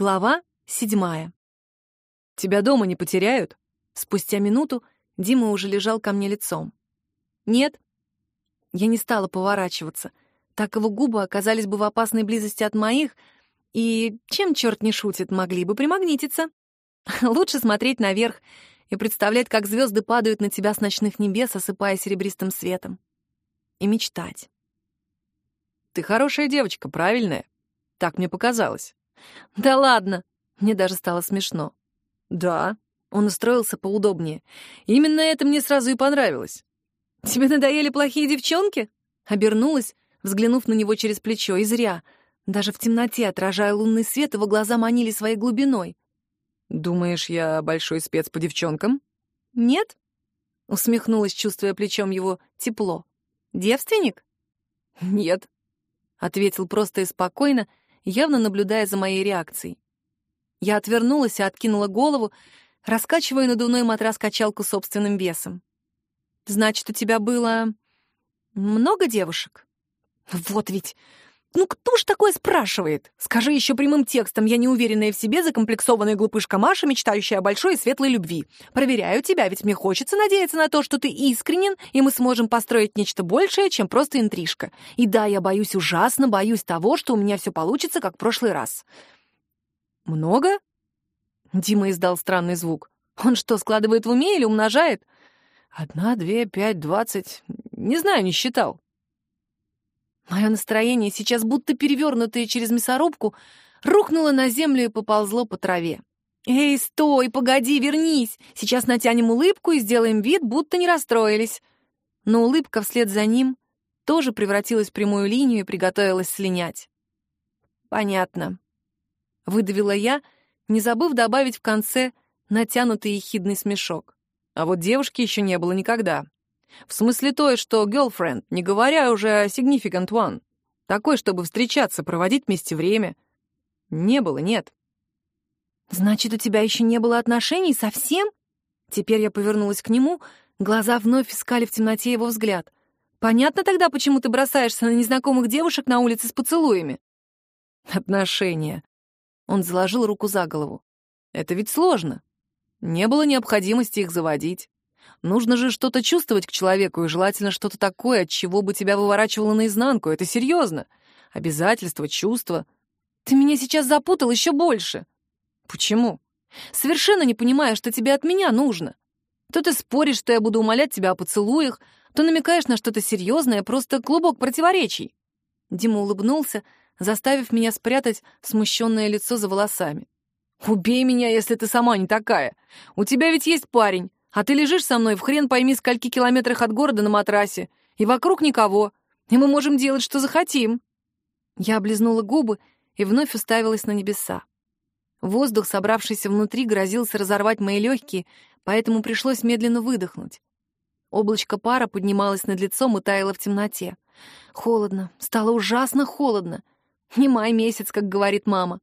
Глава седьмая. «Тебя дома не потеряют?» Спустя минуту Дима уже лежал ко мне лицом. «Нет». Я не стала поворачиваться. Так его губы оказались бы в опасной близости от моих, и, чем черт не шутит, могли бы примагнититься. Лучше смотреть наверх и представлять, как звезды падают на тебя с ночных небес, осыпая серебристым светом. И мечтать. «Ты хорошая девочка, правильная?» Так мне показалось. «Да ладно!» Мне даже стало смешно. «Да». Он устроился поудобнее. «Именно это мне сразу и понравилось». «Тебе надоели плохие девчонки?» Обернулась, взглянув на него через плечо, и зря. Даже в темноте, отражая лунный свет, его глаза манили своей глубиной. «Думаешь, я большой спец по девчонкам?» «Нет?» — усмехнулась, чувствуя плечом его тепло. «Девственник?» «Нет», — ответил просто и спокойно, явно наблюдая за моей реакцией. Я отвернулась и откинула голову, раскачивая надувной матрас-качалку собственным весом. «Значит, у тебя было много девушек?» «Вот ведь! Ну кто ж такое спрашивает? Скажи еще прямым текстом, я неуверенная в себе, закомплексованная глупышка Маша, мечтающая о большой и светлой любви. Проверяю тебя, ведь мне хочется надеяться на то, что ты искренен, и мы сможем построить нечто большее, чем просто интрижка. И да, я боюсь, ужасно боюсь того, что у меня все получится, как в прошлый раз. Много? Дима издал странный звук. Он что, складывает в уме или умножает? Одна, две, пять, двадцать. Не знаю, не считал. Мое настроение, сейчас будто перевернутое через мясорубку, рухнуло на землю и поползло по траве. «Эй, стой, погоди, вернись! Сейчас натянем улыбку и сделаем вид, будто не расстроились». Но улыбка вслед за ним тоже превратилась в прямую линию и приготовилась слинять. «Понятно», — выдавила я, не забыв добавить в конце натянутый ехидный смешок. А вот девушки еще не было никогда. В смысле той, что girlfriend, не говоря уже о significant one. Такой, чтобы встречаться, проводить вместе время. Не было, нет. «Значит, у тебя еще не было отношений совсем?» Теперь я повернулась к нему, глаза вновь искали в темноте его взгляд. «Понятно тогда, почему ты бросаешься на незнакомых девушек на улице с поцелуями?» «Отношения». Он заложил руку за голову. «Это ведь сложно. Не было необходимости их заводить. Нужно же что-то чувствовать к человеку, и желательно что-то такое, от чего бы тебя выворачивало наизнанку. Это серьезно. Обязательства, чувства. Ты меня сейчас запутал еще больше. Почему? Совершенно не понимаю, что тебе от меня нужно. То ты споришь, что я буду умолять тебя о поцелуях, то намекаешь на что-то серьезное, просто клубок противоречий. Дима улыбнулся, заставив меня спрятать смущенное лицо за волосами. «Убей меня, если ты сама не такая. У тебя ведь есть парень. А ты лежишь со мной в хрен пойми скольки километрах от города на матрасе, и вокруг никого, и мы можем делать, что захотим». Я облизнула губы и вновь уставилась на небеса. Воздух, собравшийся внутри, грозился разорвать мои легкие, поэтому пришлось медленно выдохнуть. Облачко пара поднималось над лицом и таяло в темноте. Холодно, стало ужасно холодно. Не май месяц, как говорит мама.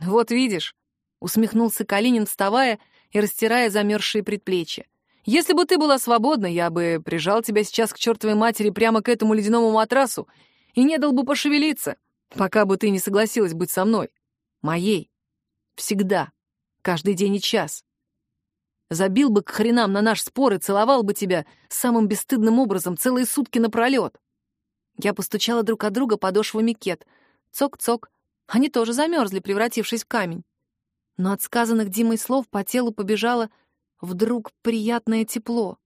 «Вот видишь», — усмехнулся Калинин, вставая и растирая замерзшие предплечья. «Если бы ты была свободна, я бы прижал тебя сейчас к чертовой матери прямо к этому ледяному матрасу и не дал бы пошевелиться, пока бы ты не согласилась быть со мной. Моей. Всегда. Каждый день и час. Забил бы к хренам на наш спор и целовал бы тебя самым бесстыдным образом целые сутки напролет. Я постучала друг от друга подошвами кет. Цок-цок. Они тоже замерзли, превратившись в камень но от сказанных Димой слов по телу побежало вдруг приятное тепло.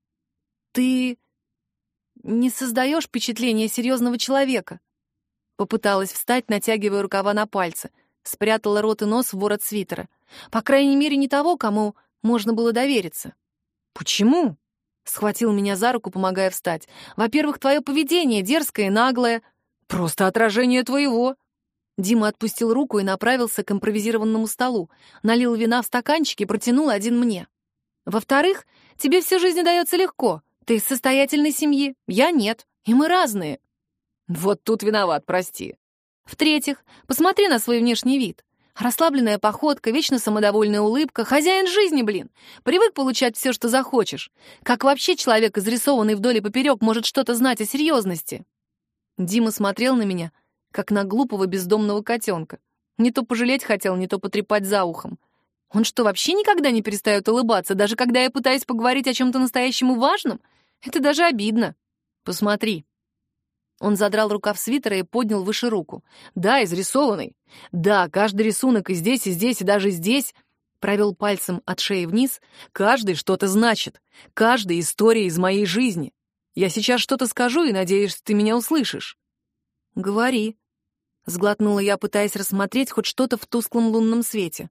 «Ты не создаешь впечатление серьезного человека?» Попыталась встать, натягивая рукава на пальцы, спрятала рот и нос в ворот свитера. По крайней мере, не того, кому можно было довериться. «Почему?» — схватил меня за руку, помогая встать. «Во-первых, твое поведение дерзкое и наглое. Просто отражение твоего», Дима отпустил руку и направился к импровизированному столу, налил вина в стаканчик и протянул один мне. Во-вторых, тебе всю жизнь дается легко. Ты из состоятельной семьи, я нет, и мы разные. Вот тут виноват, прости. В-третьих, посмотри на свой внешний вид. Расслабленная походка, вечно самодовольная улыбка, хозяин жизни, блин. Привык получать все, что захочешь. Как вообще человек, изрисованный вдоль и поперек, может что-то знать о серьезности? Дима смотрел на меня — как на глупого бездомного котенка. Не то пожалеть хотел, не то потрепать за ухом. Он что, вообще никогда не перестает улыбаться, даже когда я пытаюсь поговорить о чем-то настоящему важном? Это даже обидно. Посмотри. Он задрал рукав свитера и поднял выше руку. Да, изрисованный. Да, каждый рисунок и здесь, и здесь, и даже здесь провел пальцем от шеи вниз. Каждый что-то значит. Каждая история из моей жизни. Я сейчас что-то скажу и надеюсь, ты меня услышишь. Говори. Сглотнула я, пытаясь рассмотреть хоть что-то в тусклом лунном свете.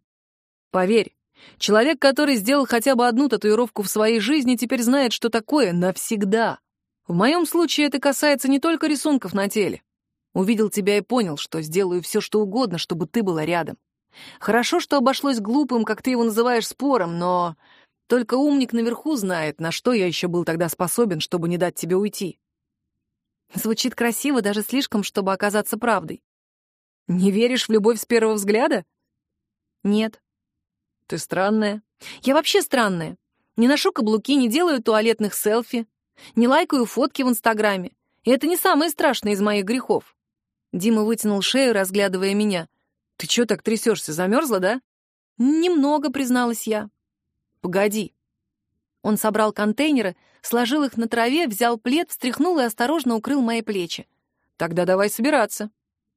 Поверь, человек, который сделал хотя бы одну татуировку в своей жизни, теперь знает, что такое навсегда. В моем случае это касается не только рисунков на теле. Увидел тебя и понял, что сделаю все, что угодно, чтобы ты была рядом. Хорошо, что обошлось глупым, как ты его называешь, спором, но только умник наверху знает, на что я еще был тогда способен, чтобы не дать тебе уйти. Звучит красиво, даже слишком, чтобы оказаться правдой. Не веришь в любовь с первого взгляда? Нет. Ты странная. Я вообще странная. Не ношу каблуки, не делаю туалетных селфи, не лайкаю фотки в Инстаграме. И это не самое страшное из моих грехов. Дима вытянул шею, разглядывая меня. «Ты чё так трясешься? Замерзла, да?» «Немного», — призналась я. «Погоди». Он собрал контейнеры, сложил их на траве, взял плед, встряхнул и осторожно укрыл мои плечи. «Тогда давай собираться».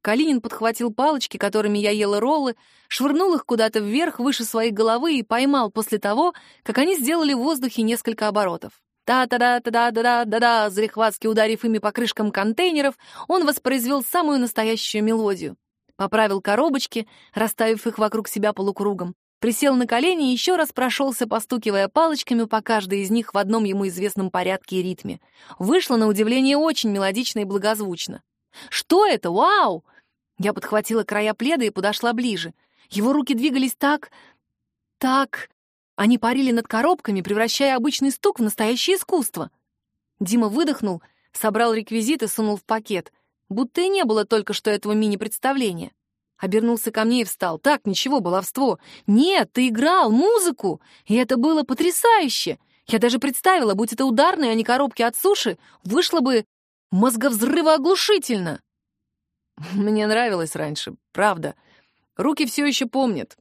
Калинин подхватил палочки, которыми я ела роллы, швырнул их куда-то вверх, выше своей головы и поймал после того, как они сделали в воздухе несколько оборотов. Та-та-да-та-да-да-да-да, зарехватски ударив ими по крышкам контейнеров, он воспроизвел самую настоящую мелодию. Поправил коробочки, расставив их вокруг себя полукругом. Присел на колени и еще раз прошелся, постукивая палочками по каждой из них в одном ему известном порядке и ритме. Вышло, на удивление, очень мелодично и благозвучно. «Что это? Вау!» Я подхватила края пледа и подошла ближе. Его руки двигались так... так... Они парили над коробками, превращая обычный стук в настоящее искусство. Дима выдохнул, собрал реквизит и сунул в пакет, будто и не было только что этого мини-представления. Обернулся ко мне и встал. «Так, ничего, баловство. Нет, ты играл музыку, и это было потрясающе. Я даже представила, будь это ударные, а не коробки от суши, вышло бы мозговзрывооглушительно». Мне нравилось раньше, правда. Руки все еще помнят.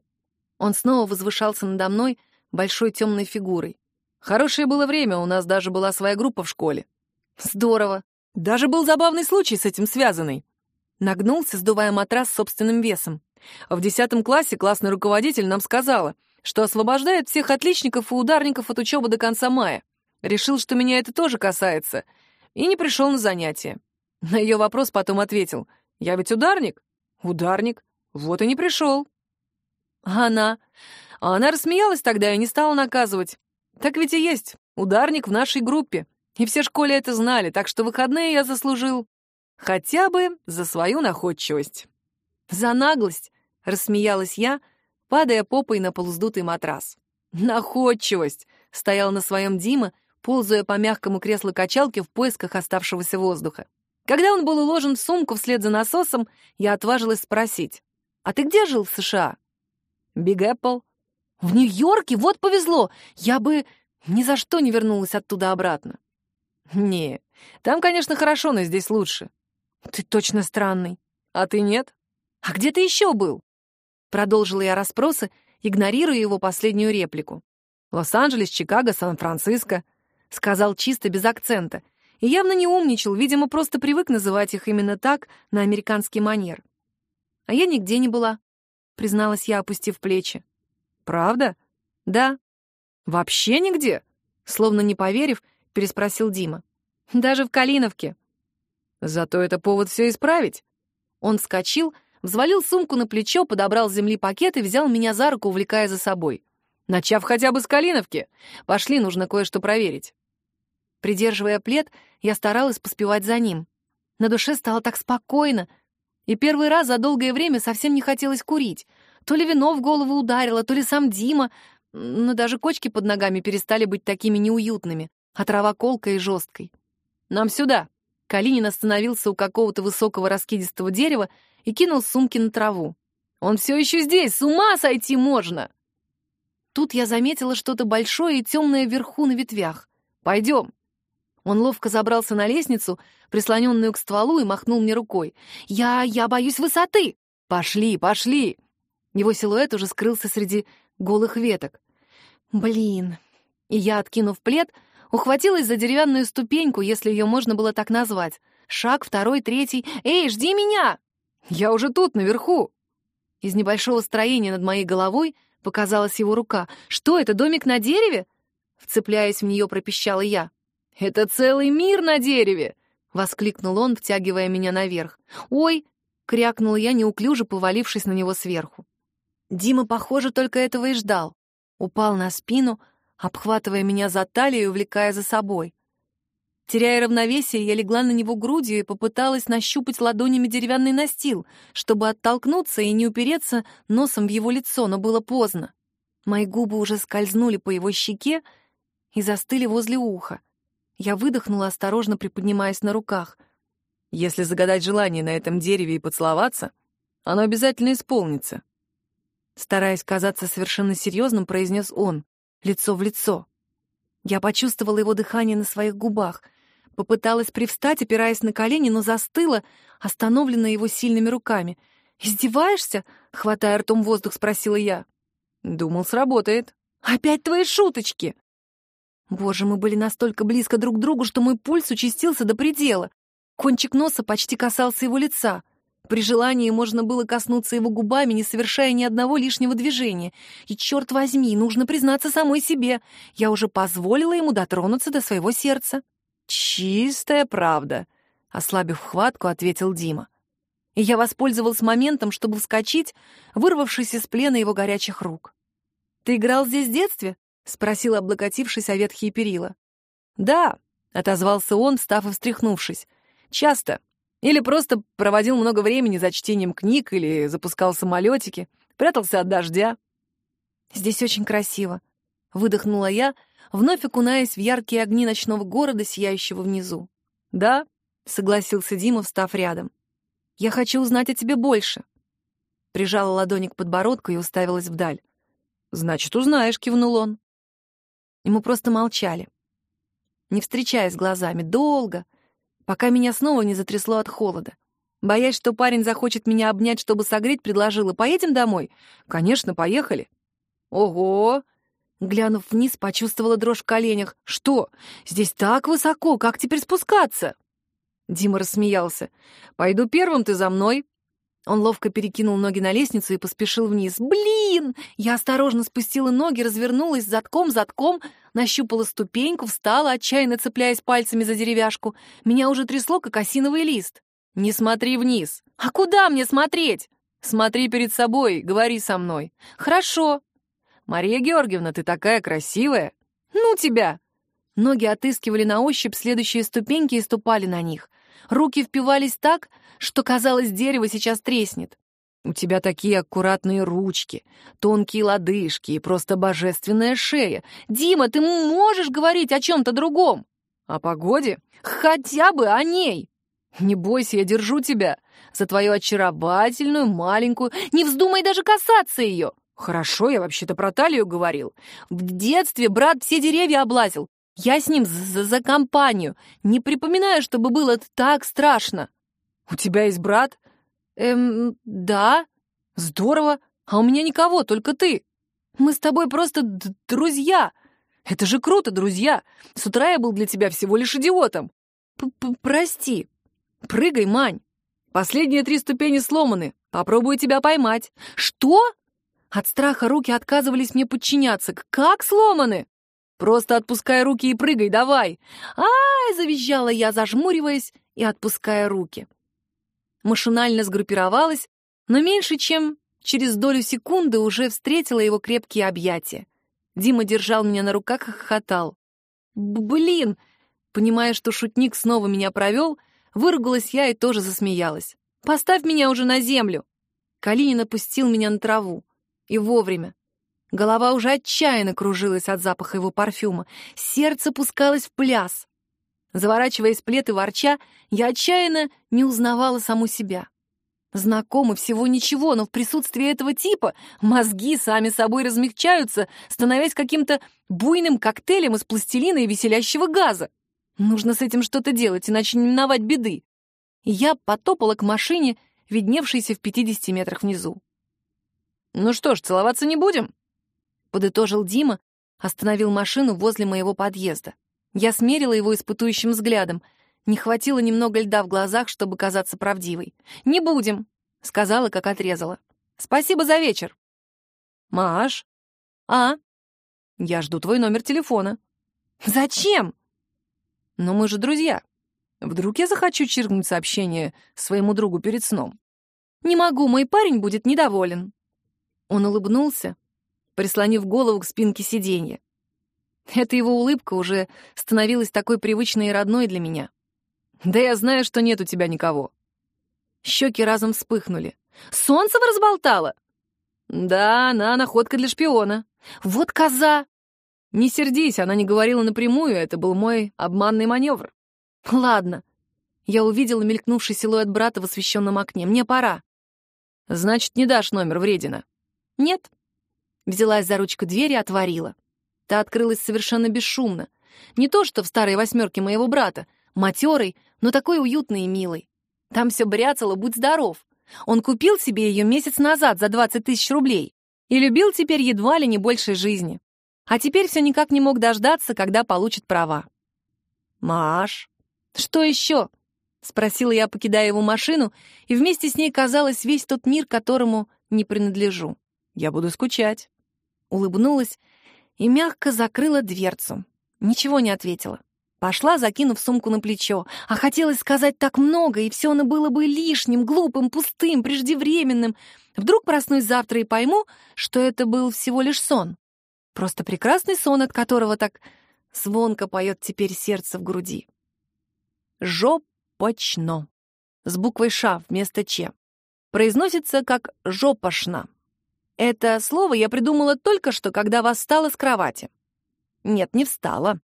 Он снова возвышался надо мной большой темной фигурой. Хорошее было время, у нас даже была своя группа в школе. Здорово. Даже был забавный случай с этим связанный. Нагнулся, сдувая матрас собственным весом. В десятом классе классный руководитель нам сказала, что освобождает всех отличников и ударников от учебы до конца мая. Решил, что меня это тоже касается, и не пришел на занятия. На ее вопрос потом ответил, «Я ведь ударник?» «Ударник. Вот и не пришел». А она? А она рассмеялась тогда и не стала наказывать. Так ведь и есть, ударник в нашей группе. И все школе это знали, так что выходные я заслужил. Хотя бы за свою находчивость. За наглость, рассмеялась я, падая попой на полуздутый матрас. Находчивость, стоял на своем Дима, ползая по мягкому креслу качалки в поисках оставшегося воздуха. Когда он был уложен в сумку вслед за насосом, я отважилась спросить, «А ты где жил в США?» «Биг Эппл». «В Нью-Йорке? Вот повезло! Я бы ни за что не вернулась оттуда обратно». «Не, там, конечно, хорошо, но здесь лучше. «Ты точно странный. А ты нет? А где ты еще был?» Продолжила я расспросы, игнорируя его последнюю реплику. «Лос-Анджелес, Чикаго, Сан-Франциско», — сказал чисто без акцента, и явно не умничал, видимо, просто привык называть их именно так, на американский манер. «А я нигде не была», — призналась я, опустив плечи. «Правда?» «Да». «Вообще нигде?» Словно не поверив, переспросил Дима. «Даже в Калиновке», Зато это повод все исправить. Он вскочил, взвалил сумку на плечо, подобрал с земли пакет и взял меня за руку, увлекая за собой. Начав хотя бы с Калиновки. Пошли, нужно кое-что проверить. Придерживая плед, я старалась поспевать за ним. На душе стало так спокойно, и первый раз за долгое время совсем не хотелось курить. То ли вино в голову ударило, то ли сам Дима, но даже кочки под ногами перестали быть такими неуютными, а трава колкой и жесткой. «Нам сюда!» Калинин остановился у какого-то высокого раскидистого дерева и кинул сумки на траву. «Он все еще здесь! С ума сойти можно!» Тут я заметила что-то большое и темное вверху на ветвях. «Пойдем!» Он ловко забрался на лестницу, прислоненную к стволу, и махнул мне рукой. «Я... я боюсь высоты!» «Пошли, пошли!» Его силуэт уже скрылся среди голых веток. «Блин!» И я, откинув плед, ухватилась за деревянную ступеньку, если ее можно было так назвать. Шаг, второй, третий. «Эй, жди меня!» «Я уже тут, наверху!» Из небольшого строения над моей головой показалась его рука. «Что это, домик на дереве?» Вцепляясь в нее, пропищала я. «Это целый мир на дереве!» — воскликнул он, втягивая меня наверх. «Ой!» — крякнула я, неуклюже повалившись на него сверху. Дима, похоже, только этого и ждал. Упал на спину, обхватывая меня за талию и увлекая за собой. Теряя равновесие, я легла на него грудью и попыталась нащупать ладонями деревянный настил, чтобы оттолкнуться и не упереться носом в его лицо, но было поздно. Мои губы уже скользнули по его щеке и застыли возле уха. Я выдохнула, осторожно приподнимаясь на руках. «Если загадать желание на этом дереве и поцеловаться, оно обязательно исполнится», Стараясь казаться совершенно серьезным, произнес он, лицо в лицо. Я почувствовала его дыхание на своих губах, попыталась привстать, опираясь на колени, но застыла, остановленная его сильными руками. «Издеваешься?» — хватая ртом воздух, спросила я. «Думал, сработает». «Опять твои шуточки!» Боже, мы были настолько близко друг к другу, что мой пульс участился до предела. Кончик носа почти касался его лица. При желании можно было коснуться его губами, не совершая ни одного лишнего движения. И, черт возьми, нужно признаться самой себе, я уже позволила ему дотронуться до своего сердца. «Чистая правда», — ослабив хватку, ответил Дима. И я воспользовалась моментом, чтобы вскочить, вырвавшись из плена его горячих рук. «Ты играл здесь в детстве?» — спросил, облокотившись о ветхие перила. «Да», — отозвался он, встав и встряхнувшись. «Часто. Или просто проводил много времени за чтением книг или запускал самолетики, прятался от дождя. «Здесь очень красиво», — выдохнула я, вновь окунаясь в яркие огни ночного города, сияющего внизу. «Да», — согласился Дима, встав рядом. «Я хочу узнать о тебе больше». Прижала ладони к подбородку и уставилась вдаль. «Значит, узнаешь», — кивнул он. И мы просто молчали, не встречаясь глазами, долго — пока меня снова не затрясло от холода. Боясь, что парень захочет меня обнять, чтобы согреть, предложила «Поедем домой?» «Конечно, поехали». «Ого!» Глянув вниз, почувствовала дрожь в коленях. «Что? Здесь так высоко, как теперь спускаться?» Дима рассмеялся. «Пойду первым, ты за мной». Он ловко перекинул ноги на лестницу и поспешил вниз. «Блин!» Я осторожно спустила ноги, развернулась затком-затком, нащупала ступеньку, встала, отчаянно цепляясь пальцами за деревяшку. Меня уже трясло, как осиновый лист. «Не смотри вниз!» «А куда мне смотреть?» «Смотри перед собой, говори со мной». «Хорошо». «Мария Георгиевна, ты такая красивая!» «Ну тебя!» Ноги отыскивали на ощупь следующие ступеньки и ступали на них. Руки впивались так, что, казалось, дерево сейчас треснет. У тебя такие аккуратные ручки, тонкие лодыжки и просто божественная шея. Дима, ты можешь говорить о чем-то другом? О погоде? Хотя бы о ней. Не бойся, я держу тебя за твою очаровательную, маленькую... Не вздумай даже касаться ее. Хорошо, я вообще-то про талию говорил. В детстве брат все деревья облазил. Я с ним за, за компанию. Не припоминаю, чтобы было так страшно. У тебя есть брат? Эм, да. Здорово. А у меня никого, только ты. Мы с тобой просто друзья. Это же круто, друзья. С утра я был для тебя всего лишь идиотом. П -п Прости. Прыгай, Мань. Последние три ступени сломаны. Попробую тебя поймать. Что? От страха руки отказывались мне подчиняться. Как сломаны? Просто отпускай руки и прыгай, давай!» «Ай!» — завизжала я, зажмуриваясь и отпуская руки. Машинально сгруппировалась, но меньше чем через долю секунды уже встретила его крепкие объятия. Дима держал меня на руках и хохотал. «Блин!» Понимая, что шутник снова меня провел, выругалась я и тоже засмеялась. «Поставь меня уже на землю!» Калинин опустил меня на траву. И вовремя. Голова уже отчаянно кружилась от запаха его парфюма. Сердце пускалось в пляс. Заворачиваясь плед и ворча, я отчаянно не узнавала саму себя. Знакомы всего ничего, но в присутствии этого типа мозги сами собой размягчаются, становясь каким-то буйным коктейлем из пластилина и веселящего газа. Нужно с этим что-то делать, иначе не миновать беды. Я потопала к машине, видневшийся в 50 метрах внизу. «Ну что ж, целоваться не будем?» — подытожил Дима, остановил машину возле моего подъезда. Я смерила его испытующим взглядом. Не хватило немного льда в глазах, чтобы казаться правдивой. «Не будем», — сказала, как отрезала. «Спасибо за вечер». «Маш?» «А?» «Я жду твой номер телефона». «Зачем?» «Но мы же друзья. Вдруг я захочу чиркнуть сообщение своему другу перед сном?» «Не могу, мой парень будет недоволен». Он улыбнулся, прислонив голову к спинке сиденья. Эта его улыбка уже становилась такой привычной и родной для меня. «Да я знаю, что нет у тебя никого». Щеки разом вспыхнули. «Солнцева разболтала?» «Да, она находка для шпиона». «Вот коза!» «Не сердись, она не говорила напрямую, это был мой обманный маневр». «Ладно». Я увидела мелькнувший силуэт брата в освещенном окне. «Мне пора». «Значит, не дашь номер Вредина?» «Нет». Взялась за ручку двери и отворила. Та открылась совершенно бесшумно. Не то что в старой восьмерке моего брата, матерый, но такой уютный и милый. Там все бряцало, будь здоров. Он купил себе ее месяц назад за 20 тысяч рублей и любил теперь едва ли не больше жизни. А теперь все никак не мог дождаться, когда получит права. «Маш!» «Что еще?» — спросила я, покидая его машину, и вместе с ней казалось весь тот мир, которому не принадлежу. «Я буду скучать». Улыбнулась и мягко закрыла дверцу. Ничего не ответила. Пошла, закинув сумку на плечо. А хотелось сказать так много, и все оно было бы лишним, глупым, пустым, преждевременным. Вдруг проснусь завтра и пойму, что это был всего лишь сон. Просто прекрасный сон, от которого так звонко поет теперь сердце в груди. Жопочно. С буквой «ш» вместо «ч». Произносится как «жопошна». Это слово я придумала только что, когда восстала с кровати. Нет, не встала,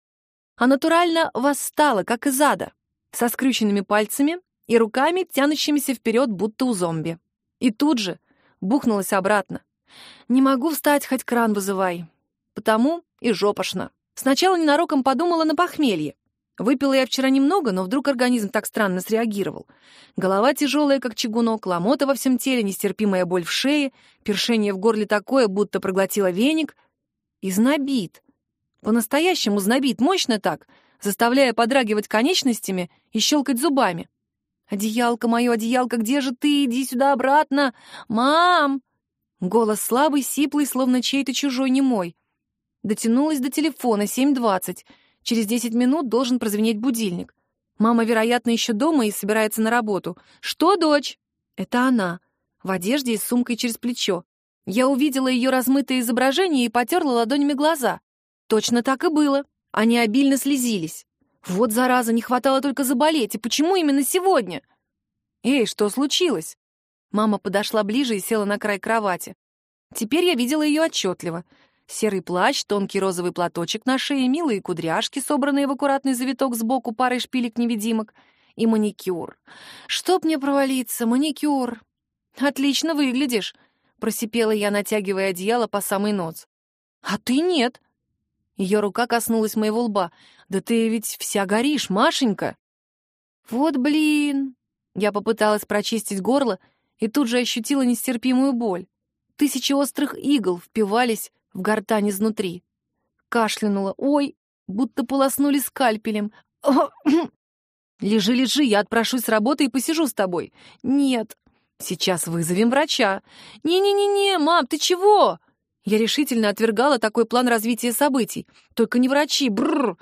а натурально восстала, как из ада, со скрюченными пальцами и руками, тянущимися вперед, будто у зомби. И тут же бухнулась обратно. Не могу встать, хоть кран вызывай. Потому и жопошно. Сначала ненароком подумала на похмелье. Выпила я вчера немного, но вдруг организм так странно среагировал. Голова тяжелая, как чугунок, ломота во всем теле, нестерпимая боль в шее, першение в горле такое, будто проглотила веник. И знобит. По-настоящему знобит, мощно так, заставляя подрагивать конечностями и щелкать зубами. «Одеялко мое, одеялко, где же ты? Иди сюда обратно! Мам!» Голос слабый, сиплый, словно чей-то чужой, не мой. Дотянулась до телефона, 7.20. Через 10 минут должен прозвенеть будильник. Мама, вероятно, еще дома и собирается на работу. «Что, дочь?» Это она, в одежде и с сумкой через плечо. Я увидела ее размытое изображение и потерла ладонями глаза. Точно так и было. Они обильно слезились. Вот, зараза, не хватало только заболеть. И почему именно сегодня? «Эй, что случилось?» Мама подошла ближе и села на край кровати. Теперь я видела ее отчетливо. Серый плащ, тонкий розовый платочек на шее, милые кудряшки, собранные в аккуратный завиток сбоку парой шпилек-невидимок, и маникюр. Чтоб мне провалиться, маникюр. Отлично выглядишь, просипела я, натягивая одеяло по самый нос. А ты нет. Ее рука коснулась моего лба. Да ты ведь вся горишь, Машенька. Вот блин. Я попыталась прочистить горло и тут же ощутила нестерпимую боль. Тысячи острых игл впивались в гортань изнутри. Кашлянула. Ой, будто полоснули скальпелем. Лежи, лежи, я отпрошусь с работы и посижу с тобой. Нет. Сейчас вызовем врача. Не-не-не-не, мам, ты чего? Я решительно отвергала такой план развития событий. Только не врачи, бррр.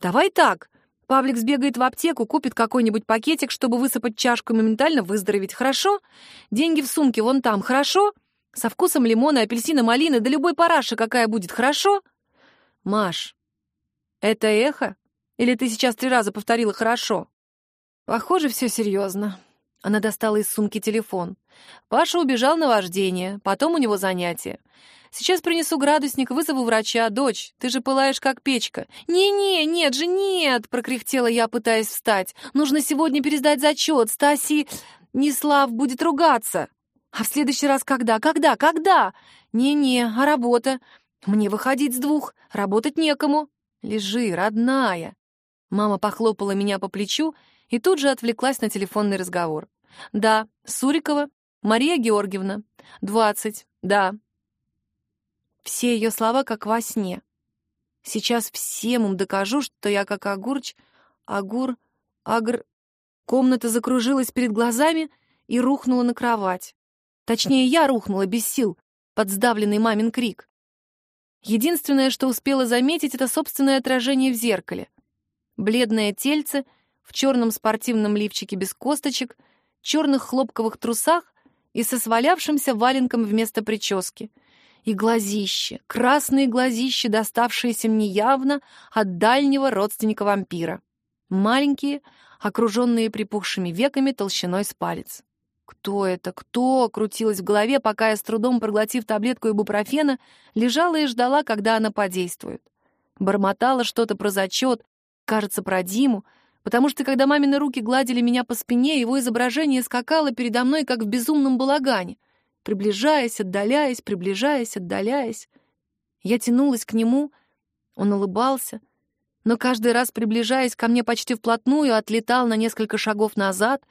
Давай так. Павлик сбегает в аптеку, купит какой-нибудь пакетик, чтобы высыпать чашку и моментально выздороветь, хорошо? Деньги в сумке вон там, хорошо? Со вкусом лимона, апельсина, малины, да любой параши, какая будет, хорошо? Маш, это эхо? Или ты сейчас три раза повторила «хорошо»? Похоже, все серьезно. Она достала из сумки телефон. Паша убежал на вождение, потом у него занятие. Сейчас принесу градусник, вызову врача. Дочь, ты же пылаешь, как печка. «Не-не, нет же, нет!» — прокряхтела я, пытаясь встать. «Нужно сегодня пересдать зачет. Стаси... Неслав будет ругаться». А в следующий раз когда? Когда? Когда? Не-не, а работа? Мне выходить с двух, работать некому. Лежи, родная. Мама похлопала меня по плечу и тут же отвлеклась на телефонный разговор. Да. Сурикова Мария Георгиевна. Двадцать. Да. Все ее слова как во сне. Сейчас всем им докажу, что я как огурч, огур, агр... Комната закружилась перед глазами и рухнула на кровать. Точнее, я рухнула без сил под сдавленный мамин крик. Единственное, что успела заметить, это собственное отражение в зеркале. Бледное тельце в черном спортивном лифчике без косточек, черных хлопковых трусах и со свалявшимся валенком вместо прически — и глазище, красные глазища, доставшиеся мне явно от дальнего родственника вампира. Маленькие, окруженные припухшими веками толщиной с палец. «Кто это? Кто?» — крутилась в голове, пока я, с трудом проглотив таблетку ибупрофена, лежала и ждала, когда она подействует. Бормотала что-то про зачет, кажется, про Диму, потому что, когда мамины руки гладили меня по спине, его изображение скакало передо мной, как в безумном балагане — приближаясь, отдаляясь, приближаясь, отдаляясь. Я тянулась к нему, он улыбался, но каждый раз, приближаясь ко мне почти вплотную, отлетал на несколько шагов назад,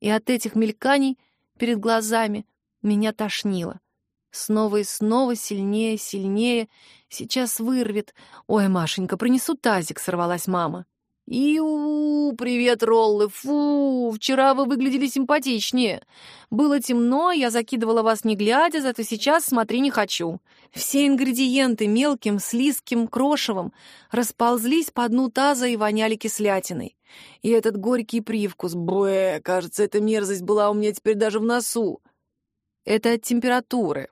и от этих мельканий перед глазами меня тошнило. Снова и снова, сильнее, сильнее. Сейчас вырвет. «Ой, Машенька, принесу тазик», — сорвалась мама. «Иу, привет, роллы! Фу, вчера вы выглядели симпатичнее. Было темно, я закидывала вас не глядя, зато сейчас смотри не хочу. Все ингредиенты мелким, слизким, крошевым расползлись по дну таза и воняли кислятиной. И этот горький привкус, бэ, кажется, эта мерзость была у меня теперь даже в носу. Это от температуры.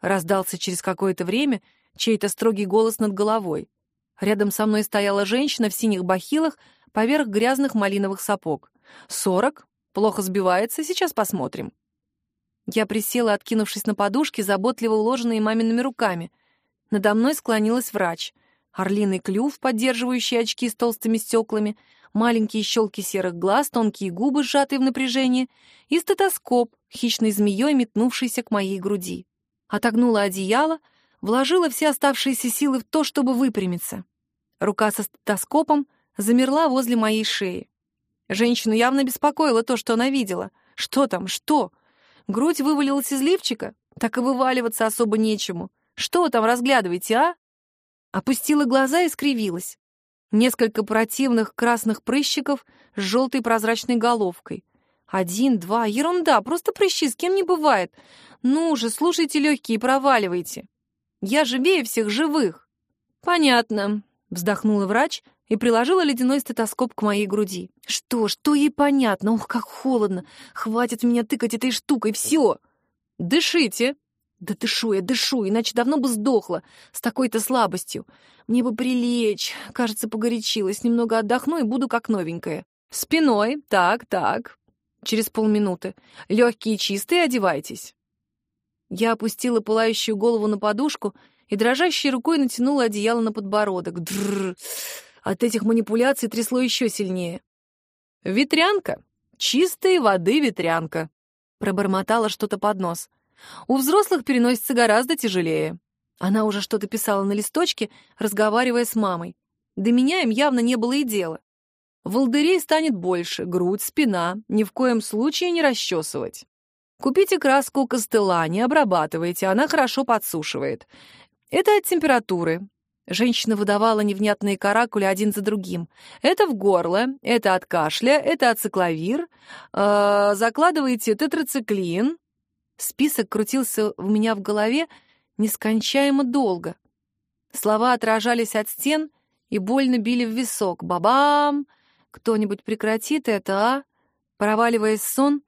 Раздался через какое-то время чей-то строгий голос над головой. Рядом со мной стояла женщина в синих бахилах поверх грязных малиновых сапог. «Сорок. Плохо сбивается. Сейчас посмотрим». Я присела, откинувшись на подушке, заботливо уложенные мамиными руками. Надо мной склонилась врач. Орлиный клюв, поддерживающий очки с толстыми стеклами, маленькие щелки серых глаз, тонкие губы, сжатые в напряжении, и стетоскоп, хищной змеей, метнувшийся к моей груди. Отогнула одеяло — вложила все оставшиеся силы в то, чтобы выпрямиться. Рука со стетоскопом замерла возле моей шеи. Женщину явно беспокоило то, что она видела. Что там, что? Грудь вывалилась из лифчика? Так и вываливаться особо нечему. Что там разглядываете, а? Опустила глаза и скривилась. Несколько противных красных прыщиков с желтой прозрачной головкой. Один, два, ерунда, просто прыщи, с кем не бывает. Ну же, слушайте легкие и проваливайте. Я живее всех живых!» «Понятно», — вздохнула врач и приложила ледяной стетоскоп к моей груди. «Что, что ей понятно? Ух, как холодно! Хватит меня тыкать этой штукой, все!» «Дышите!» «Да дышу я, дышу, иначе давно бы сдохла с такой-то слабостью. Мне бы прилечь, кажется, погорячилась, немного отдохну и буду как новенькая. Спиной, так, так. Через полминуты. Легкие чистые, одевайтесь». Я опустила пылающую голову на подушку и дрожащей рукой натянула одеяло на подбородок. Дрррр. От этих манипуляций трясло еще сильнее. «Ветрянка! Чистой воды ветрянка!» Пробормотала что-то под нос. «У взрослых переносится гораздо тяжелее». Она уже что-то писала на листочке, разговаривая с мамой. До меня им явно не было и дела. Волдырей станет больше, грудь, спина, ни в коем случае не расчесывать. Купите краску Костелани, обрабатывайте, она хорошо подсушивает. Это от температуры. Женщина выдавала невнятные каракули один за другим. Это в горло, это от кашля, это от цикловир. Э, закладываете тетрациклин. Список крутился у меня в голове нескончаемо долго. Слова отражались от стен и больно били в висок. Бабам! Кто-нибудь прекратит это, а? Проваливаясь в сон,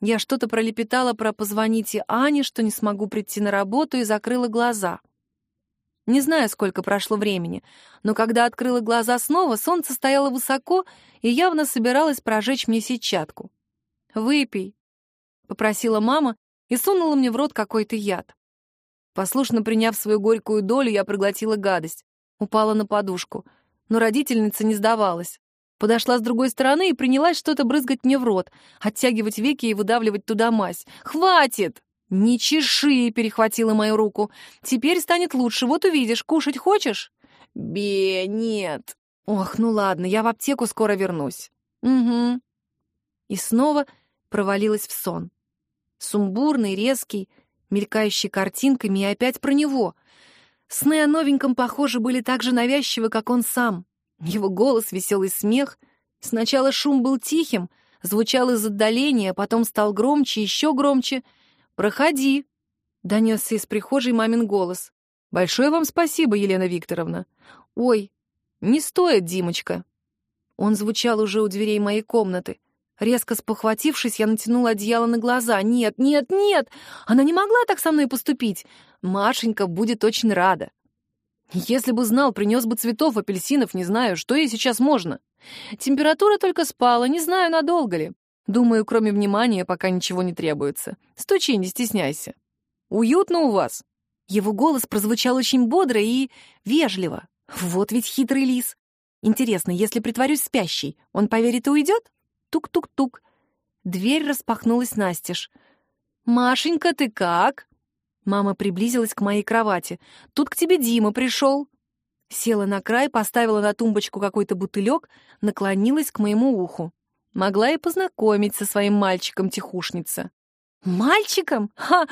я что-то пролепетала про «позвоните Ане», что не смогу прийти на работу, и закрыла глаза. Не знаю, сколько прошло времени, но когда открыла глаза снова, солнце стояло высоко и явно собиралось прожечь мне сетчатку. «Выпей», — попросила мама и сунула мне в рот какой-то яд. Послушно приняв свою горькую долю, я проглотила гадость, упала на подушку, но родительница не сдавалась. Подошла с другой стороны и принялась что-то брызгать мне в рот, оттягивать веки и выдавливать туда мазь. «Хватит!» «Не чеши!» — перехватила мою руку. «Теперь станет лучше, вот увидишь. Кушать хочешь?» «Бе, нет!» «Ох, ну ладно, я в аптеку скоро вернусь». «Угу». И снова провалилась в сон. Сумбурный, резкий, мелькающий картинками, и опять про него. Сны о новеньком, похоже, были так же навязчивы, как он сам. Его голос, веселый смех. Сначала шум был тихим, звучал из отдаления, потом стал громче, еще громче. «Проходи», — донесся из прихожей мамин голос. «Большое вам спасибо, Елена Викторовна». «Ой, не стоит, Димочка». Он звучал уже у дверей моей комнаты. Резко спохватившись, я натянула одеяло на глаза. «Нет, нет, нет! Она не могла так со мной поступить! Машенька будет очень рада!» Если бы знал, принес бы цветов, апельсинов, не знаю, что ей сейчас можно. Температура только спала, не знаю, надолго ли. Думаю, кроме внимания, пока ничего не требуется. Стучи, не стесняйся. Уютно у вас. Его голос прозвучал очень бодро и вежливо. Вот ведь хитрый лис. Интересно, если притворюсь спящей, он поверит и уйдет? Тук-тук-тук. Дверь распахнулась настежь. «Машенька, ты как?» Мама приблизилась к моей кровати. «Тут к тебе Дима пришел». Села на край, поставила на тумбочку какой-то бутылек, наклонилась к моему уху. Могла и познакомить со своим мальчиком-тихушница. «Мальчиком? Ха!»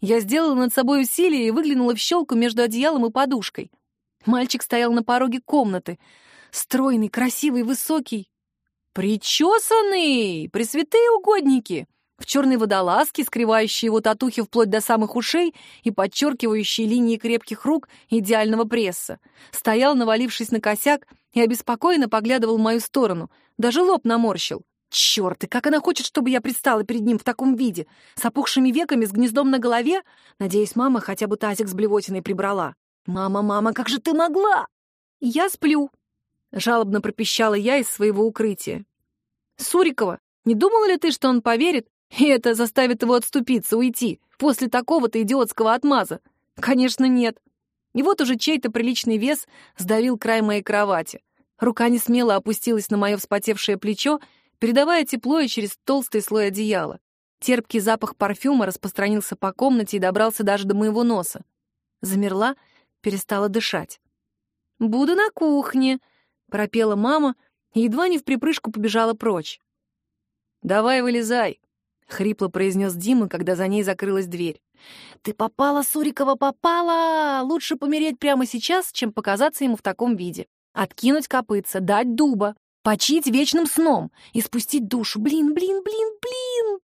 Я сделала над собой усилие и выглянула в щелку между одеялом и подушкой. Мальчик стоял на пороге комнаты. Стройный, красивый, высокий. «Причесанный! Пресвятые угодники!» в черной водолазке, скрывающей его татухи вплоть до самых ушей и подчеркивающей линии крепких рук идеального пресса. Стоял, навалившись на косяк, и обеспокоенно поглядывал в мою сторону. Даже лоб наморщил. Черт, и как она хочет, чтобы я предстала перед ним в таком виде? С опухшими веками, с гнездом на голове? Надеюсь, мама хотя бы тазик с блевотиной прибрала. «Мама, мама, как же ты могла?» «Я сплю», — жалобно пропищала я из своего укрытия. «Сурикова, не думала ли ты, что он поверит, и это заставит его отступиться, уйти, после такого-то идиотского отмаза? Конечно, нет. И вот уже чей-то приличный вес сдавил край моей кровати. Рука не смело опустилась на мое вспотевшее плечо, передавая тепло и через толстый слой одеяла. Терпкий запах парфюма распространился по комнате и добрался даже до моего носа. Замерла, перестала дышать. «Буду на кухне», — пропела мама и едва не в припрыжку побежала прочь. «Давай вылезай», — хрипло произнес Дима, когда за ней закрылась дверь. «Ты попала, Сурикова, попала! Лучше помереть прямо сейчас, чем показаться ему в таком виде. Откинуть копытца, дать дуба, почить вечным сном и спустить душу. Блин, блин, блин, блин!»